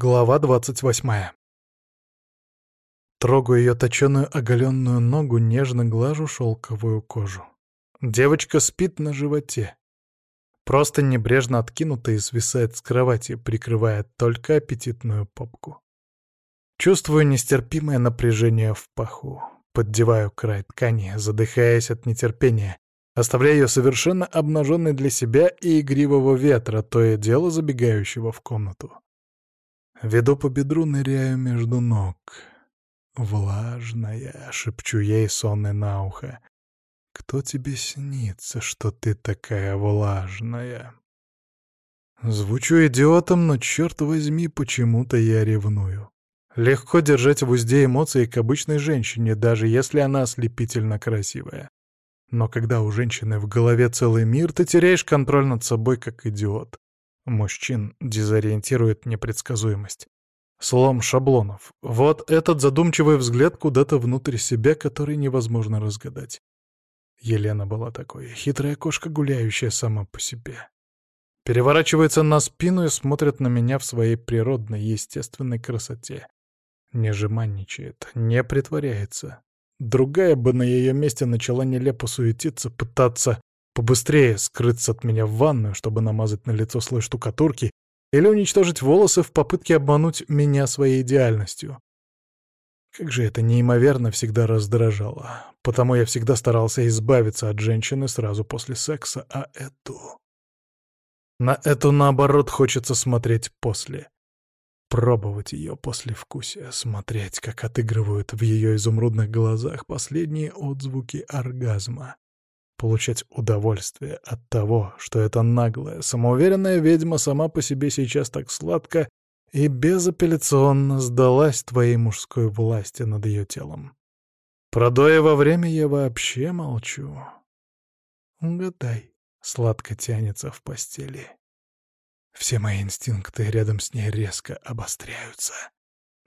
Глава двадцать восьмая. Трогаю ее точеную оголенную ногу, нежно глажу шелковую кожу. Девочка спит на животе. Просто небрежно откинута и свисает с кровати, прикрывая только аппетитную попку. Чувствую нестерпимое напряжение в паху. Поддеваю край ткани, задыхаясь от нетерпения, оставляя ее совершенно обнаженной для себя и игривого ветра, то и дело забегающего в комнату. Веду по бедру, ныряю между ног. «Влажная», — шепчу ей сонный на ухо. «Кто тебе снится, что ты такая влажная?» Звучу идиотом, но, черт возьми, почему-то я ревную. Легко держать в узде эмоции к обычной женщине, даже если она ослепительно красивая. Но когда у женщины в голове целый мир, ты теряешь контроль над собой как идиот. Мужчин дезориентирует непредсказуемость. Слом шаблонов. Вот этот задумчивый взгляд куда-то внутрь себя, который невозможно разгадать. Елена была такой, хитрая кошка, гуляющая сама по себе. Переворачивается на спину и смотрит на меня в своей природной, естественной красоте. Не жеманничает, не притворяется. Другая бы на ее месте начала нелепо суетиться, пытаться побыстрее скрыться от меня в ванную, чтобы намазать на лицо слой штукатурки или уничтожить волосы в попытке обмануть меня своей идеальностью. Как же это неимоверно всегда раздражало. Потому я всегда старался избавиться от женщины сразу после секса, а эту... На эту, наоборот, хочется смотреть после. Пробовать ее после вкуса, смотреть, как отыгрывают в ее изумрудных глазах последние отзвуки оргазма получать удовольствие от того, что эта наглая, самоуверенная ведьма сама по себе сейчас так сладко и безапелляционно сдалась твоей мужской власти над ее телом. Про во время я вообще молчу. Угадай, сладко тянется в постели. Все мои инстинкты рядом с ней резко обостряются.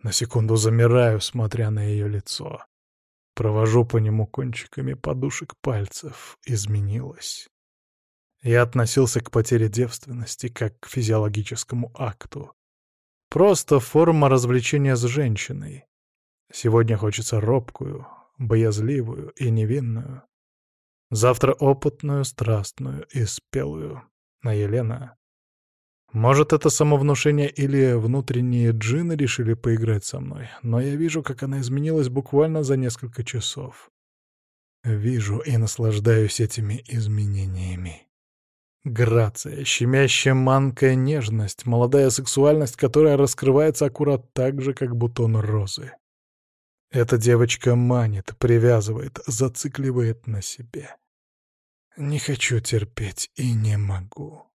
На секунду замираю, смотря на ее лицо. Провожу по нему кончиками подушек пальцев. Изменилось. Я относился к потере девственности как к физиологическому акту. Просто форма развлечения с женщиной. Сегодня хочется робкую, боязливую и невинную. Завтра опытную, страстную и спелую. На Елена может, это самовнушение или внутренние джины решили поиграть со мной, но я вижу, как она изменилась буквально за несколько часов. Вижу и наслаждаюсь этими изменениями. Грация, щемящая манкая нежность, молодая сексуальность, которая раскрывается аккурат так же, как бутон розы. Эта девочка манит, привязывает, зацикливает на себе. Не хочу терпеть и не могу.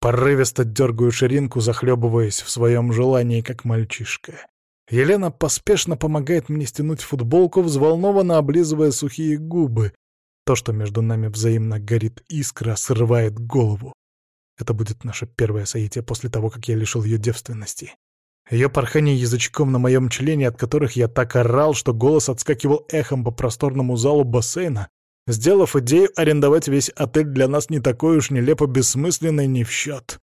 Порывисто дергаю ширинку, захлебываясь в своем желании, как мальчишка. Елена поспешно помогает мне стянуть футболку, взволнованно облизывая сухие губы. То, что между нами взаимно горит искра, срывает голову. Это будет наше первое соитие после того, как я лишил ее девственности. Ее порхание язычком на моем члене, от которых я так орал, что голос отскакивал эхом по просторному залу бассейна, сделав идею арендовать весь отель для нас не такой уж нелепо бессмысленной не в счет.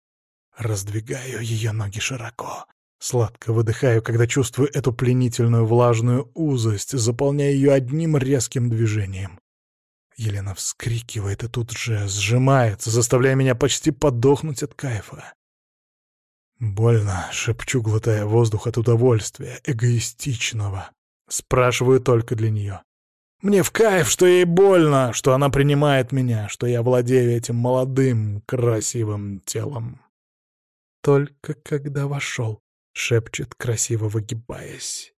Раздвигаю ее ноги широко. Сладко выдыхаю, когда чувствую эту пленительную влажную узость, заполняя ее одним резким движением. Елена вскрикивает и тут же сжимается, заставляя меня почти подохнуть от кайфа. Больно, шепчу, глотая воздух от удовольствия, эгоистичного. Спрашиваю только для нее. Мне в кайф, что ей больно, что она принимает меня, что я владею этим молодым, красивым телом. Только когда вошел, шепчет, красиво выгибаясь.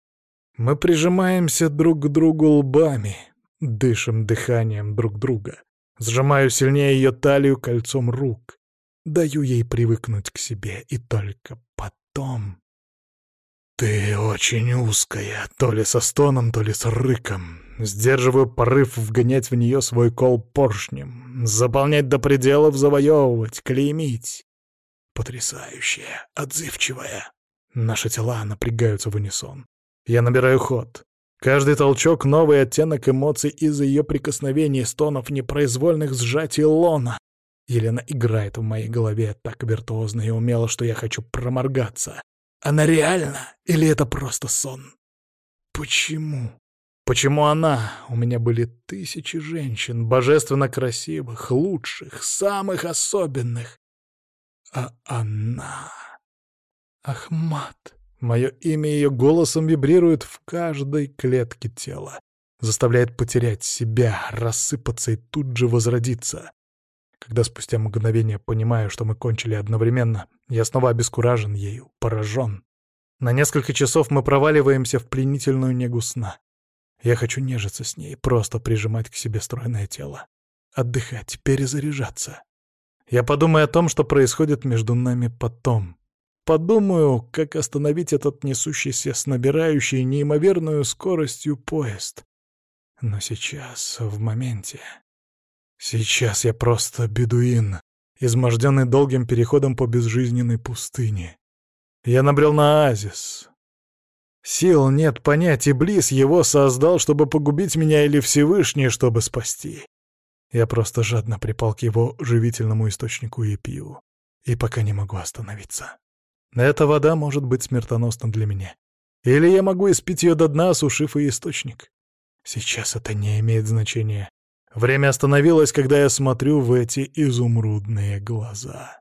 Мы прижимаемся друг к другу лбами, дышим дыханием друг друга. Сжимаю сильнее ее талию кольцом рук. Даю ей привыкнуть к себе, и только потом... «Ты очень узкая, то ли со стоном, то ли с рыком. Сдерживаю порыв вгонять в нее свой кол поршнем, заполнять до пределов, завоевывать, клеймить. Потрясающая, отзывчивая. Наши тела напрягаются в унисон. Я набираю ход. Каждый толчок — новый оттенок эмоций из-за ее прикосновений, стонов, непроизвольных сжатий лона. Елена играет в моей голове так виртуозно и умело, что я хочу проморгаться. Она реальна или это просто сон? Почему? Почему она? У меня были тысячи женщин, божественно красивых, лучших, самых особенных. А она... Ахмат. Мое имя ее голосом вибрирует в каждой клетке тела, заставляет потерять себя, рассыпаться и тут же возродиться. Когда спустя мгновение понимаю, что мы кончили одновременно, я снова обескуражен ею, поражен. На несколько часов мы проваливаемся в пленительную негу сна. Я хочу нежиться с ней, просто прижимать к себе стройное тело. Отдыхать, перезаряжаться. Я подумаю о том, что происходит между нами потом. Подумаю, как остановить этот несущийся с набирающей неимоверную скоростью поезд. Но сейчас, в моменте... Сейчас я просто бедуин, изможденный долгим переходом по безжизненной пустыне. Я набрел на оазис. Сил нет понять, Иблис его создал, чтобы погубить меня, или Всевышний, чтобы спасти. Я просто жадно припал к его живительному источнику и пью. И пока не могу остановиться. Эта вода может быть смертоносна для меня. Или я могу испить ее до дна, осушив и источник. Сейчас это не имеет значения. Время остановилось, когда я смотрю в эти изумрудные глаза.